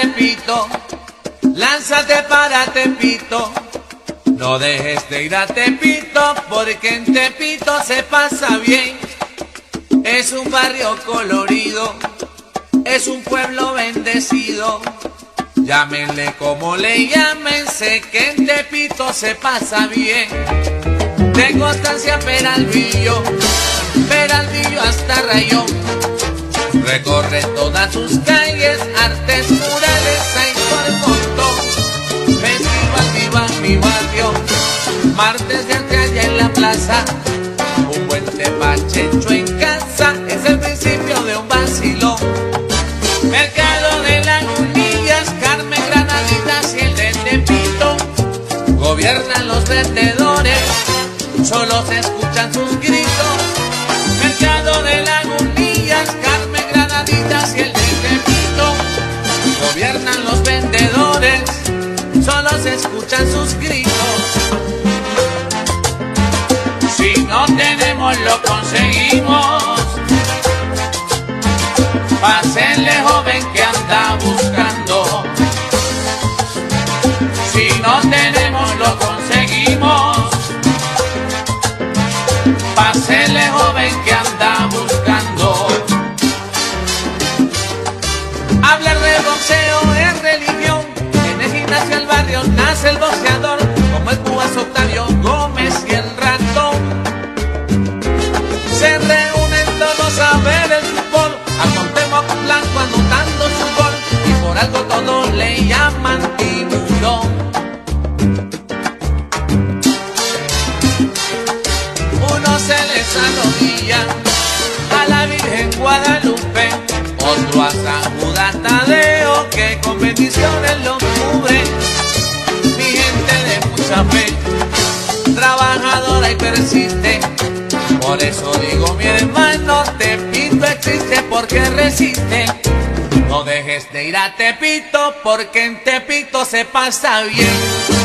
Tepito, lánzate para Tepito. No dejes de ir a Tepito porque en Tepito se pasa bien. Es un barrio colorido, es un pueblo bendecido. Llámenle como le llamen, sé que en Tepito se pasa bien. Tengo estancia Peralvillo, Peralvillo hasta Rayón. Recorre todas sus calles, artes murales hay por montón. Festival viva mi barrio, martes de arte allá en la plaza. Un buen tepachecho en casa es el principio de un vacilón. Mercado de lagunillas, Carmen Granaditas y el de Tepito. Gobiernan los vendedores, solo se escuchan sus gritos. Mercado de lagunillas, escuchan sus gritos. Si no tenemos, lo conseguimos. Pásenle joven que anda buscando. Si no tenemos, lo conseguimos. Pásenle joven que anda nace el boxeador. Como el cubas Octavio Gómez y el ratón. Se reúnen todos a ver el fútbol. A Cuauhtémoc Blanco anotando su gol. Y por algo todos le llaman tiburón. Uno se les arrodilla a la Virgen Guadalupe, otro a San Judas Tadeo, que con bendiciones lo trabajadora y persiste. Por eso digo, mi hermano, Tepito existe porque resiste. No dejes de ir a Tepito porque en Tepito se pasa bien.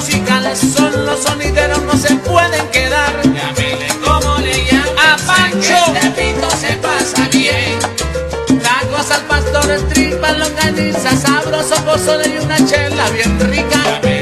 Musical son los sonideros, no se pueden quedar. Llámele como le llamen, a Pancho. En Tepito se pasa bien. Tacos al pastor, tripas, longaniza, sabroso pozole y una chela bien rica. Llámele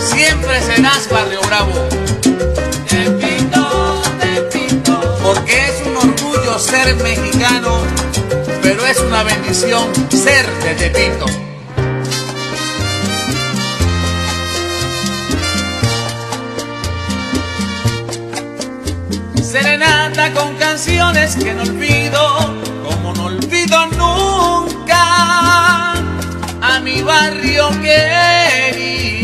Siempre serás Barrio Bravo. Porque es un orgullo ser mexicano, pero es una bendición ser de Tepito. Serenata con canciones que no olvido, como no olvido nunca mi barrio querido.